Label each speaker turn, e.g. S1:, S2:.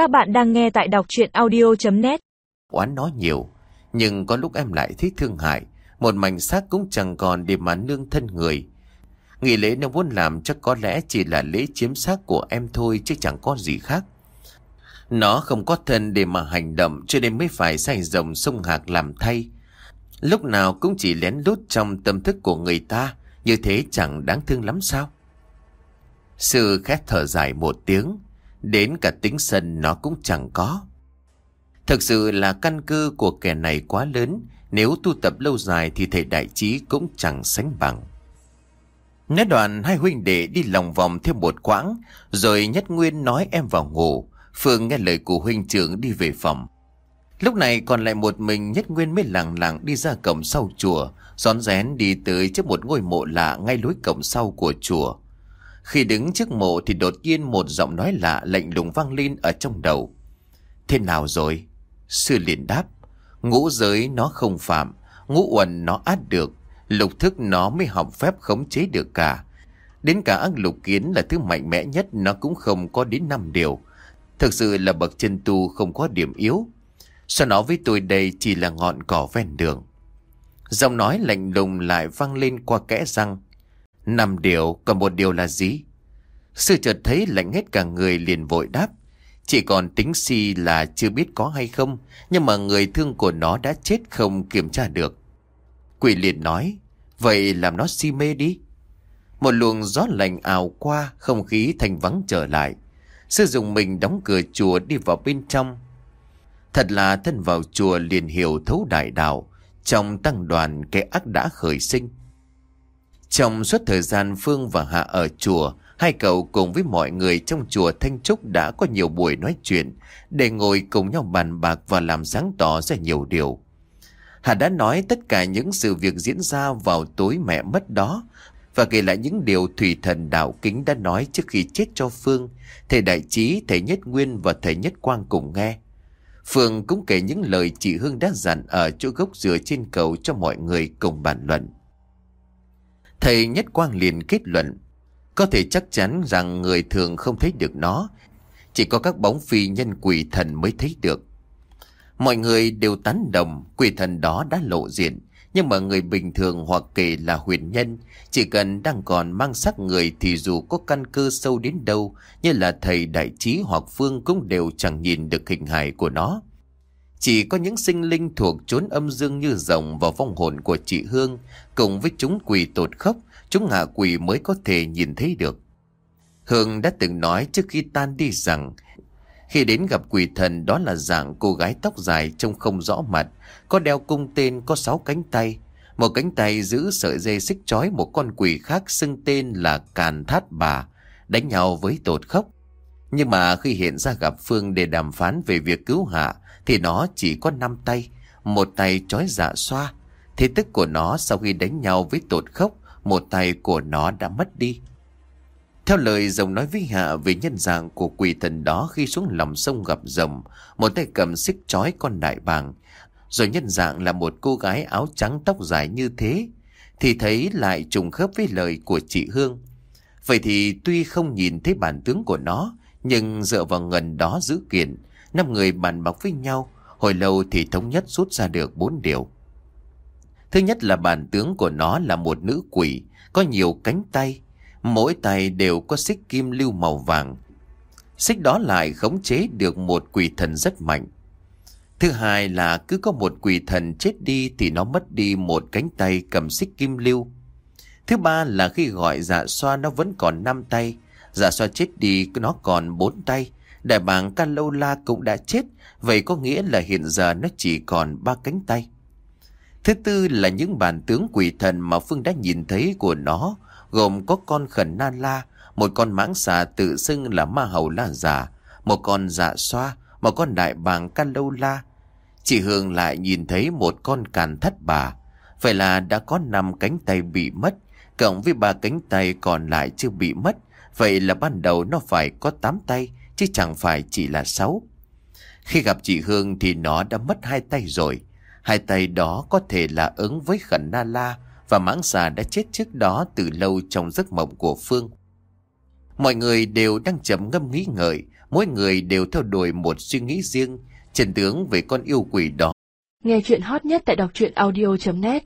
S1: Các bạn đang nghe tại đọc chuyện audio.net
S2: Oán nói nhiều, nhưng có lúc em lại thích thương hại. Một mảnh xác cũng chẳng còn để mà nương thân người. Nghỉ lễ nó muốn làm chắc có lẽ chỉ là lễ chiếm xác của em thôi chứ chẳng có gì khác. Nó không có thân để mà hành động cho nên mới phải say rồng sông hạc làm thay. Lúc nào cũng chỉ lén lút trong tâm thức của người ta, như thế chẳng đáng thương lắm sao? Sư khét thở dài một tiếng, đến cả tính sân nó cũng chẳng có. Thực sự là căn cơ của kẻ này quá lớn, nếu tu tập lâu dài thì thầy đại trí cũng chẳng sánh bằng. Nói đoạn hai huynh đệ đi lòng vòng thêm một quãng, rồi Nhất Nguyên nói em vào ngủ. Phương nghe lời của huynh trưởng đi về phòng. Lúc này còn lại một mình Nhất Nguyên mới lặng lặng đi ra cổng sau chùa, rón rén đi tới trước một ngôi mộ lạ ngay lối cổng sau của chùa. Khi đứng trước mộ thì đột nhiên một giọng nói lạ lạnh lùng vang lên ở trong đầu. Thế nào rồi? Sư liền đáp. Ngũ giới nó không phạm, ngũ uẩn nó át được, lục thức nó mới học phép khống chế được cả. Đến cả ác lục kiến là thứ mạnh mẽ nhất nó cũng không có đến năm điều. Thực sự là bậc chân tu không có điểm yếu. Sao nó với tôi đây chỉ là ngọn cỏ ven đường. Giọng nói lạnh lùng lại vang lên qua kẽ răng. Năm điều, còn một điều là gì? Sư chợt thấy lạnh hết cả người liền vội đáp. Chỉ còn tính si là chưa biết có hay không, nhưng mà người thương của nó đã chết không kiểm tra được. Quỷ liền nói, vậy làm nó si mê đi. Một luồng gió lạnh ào qua, không khí thành vắng trở lại. Sư dùng mình đóng cửa chùa đi vào bên trong. Thật là thân vào chùa liền hiểu thấu đại đạo, trong tăng đoàn cái ác đã khởi sinh. Trong suốt thời gian Phương và Hạ ở chùa, hai cậu cùng với mọi người trong chùa Thanh Trúc đã có nhiều buổi nói chuyện để ngồi cùng nhau bàn bạc và làm sáng tỏ ra nhiều điều. Hạ đã nói tất cả những sự việc diễn ra vào tối mẹ mất đó và kể lại những điều thủy thần đạo kính đã nói trước khi chết cho Phương, thầy Đại Trí, thầy Nhất Nguyên và thầy Nhất Quang cùng nghe. Phương cũng kể những lời chị Hương đã dặn ở chỗ gốc dừa trên cầu cho mọi người cùng bàn luận. Thầy Nhất Quang liền kết luận, có thể chắc chắn rằng người thường không thấy được nó, chỉ có các bóng phi nhân quỷ thần mới thấy được. Mọi người đều tán đồng quỷ thần đó đã lộ diện, nhưng mà người bình thường hoặc kể là huyền nhân, chỉ cần đang còn mang sắc người thì dù có căn cơ sâu đến đâu, như là thầy đại trí hoặc phương cũng đều chẳng nhìn được hình hài của nó. Chỉ có những sinh linh thuộc chốn âm dương như rồng và vong hồn của chị Hương, cùng với chúng quỷ tột khốc, chúng hạ quỷ mới có thể nhìn thấy được. Hương đã từng nói trước khi tan đi rằng, khi đến gặp quỷ thần đó là dạng cô gái tóc dài trông không rõ mặt, có đeo cung tên có sáu cánh tay. Một cánh tay giữ sợi dây xích chói một con quỷ khác xưng tên là Càn Thát Bà, đánh nhau với tột khốc. Nhưng mà khi hiện ra gặp Phương để đàm phán về việc cứu hạ, thì nó chỉ có năm tay, một tay chói dạ xoa. Thế tức của nó sau khi đánh nhau với tột khốc, một tay của nó đã mất đi. Theo lời rồng nói với Hạ về nhân dạng của quỷ thần đó khi xuống lòng sông gặp rồng, một tay cầm xích chói con đại bàng, rồi nhân dạng là một cô gái áo trắng tóc dài như thế, thì thấy lại trùng khớp với lời của chị Hương. Vậy thì tuy không nhìn thấy bản tướng của nó, nhưng dựa vào ngần đó giữ kiện, năm người bàn bạc với nhau, hồi lâu thì thống nhất rút ra được bốn điều. Thứ nhất là bản tướng của nó là một nữ quỷ, có nhiều cánh tay, mỗi tay đều có xích kim lưu màu vàng. Xích đó lại khống chế được một quỷ thần rất mạnh. Thứ hai là cứ có một quỷ thần chết đi thì nó mất đi một cánh tay cầm xích kim lưu. Thứ ba là khi gọi dạ xoa nó vẫn còn năm tay, dạ soa chết đi nó còn bốn tay. Đại bàng Ca Lâu La cũng đã chết, vậy có nghĩa là hiện giờ nó chỉ còn ba cánh tay. Thứ tư là những bản tướng quỷ thần mà Phương đã nhìn thấy của nó, gồm có con khẩn na la, một con mãng xà tự xưng là ma hầu la giả, một con dạ xoa, một con đại bàng Ca Lâu La. Chị Hương lại nhìn thấy một con càn thất bà, vậy là đã có năm cánh tay bị mất, cộng với ba cánh tay còn lại chưa bị mất, vậy là ban đầu nó phải có tám tay, chứ chẳng phải chỉ là sáu. Khi gặp chị Hương thì nó đã mất hai tay rồi. Hai tay đó có thể là ứng với khẩn na la và mãng xà đã chết trước đó từ lâu trong giấc mộng của Phương. Mọi người đều đang chấm ngâm nghĩ ngợi, Mỗi người đều theo đuổi một suy nghĩ riêng, trần tướng về con yêu quỷ đó.
S3: Nghe chuyện hot nhất tại đọc truyện audio.net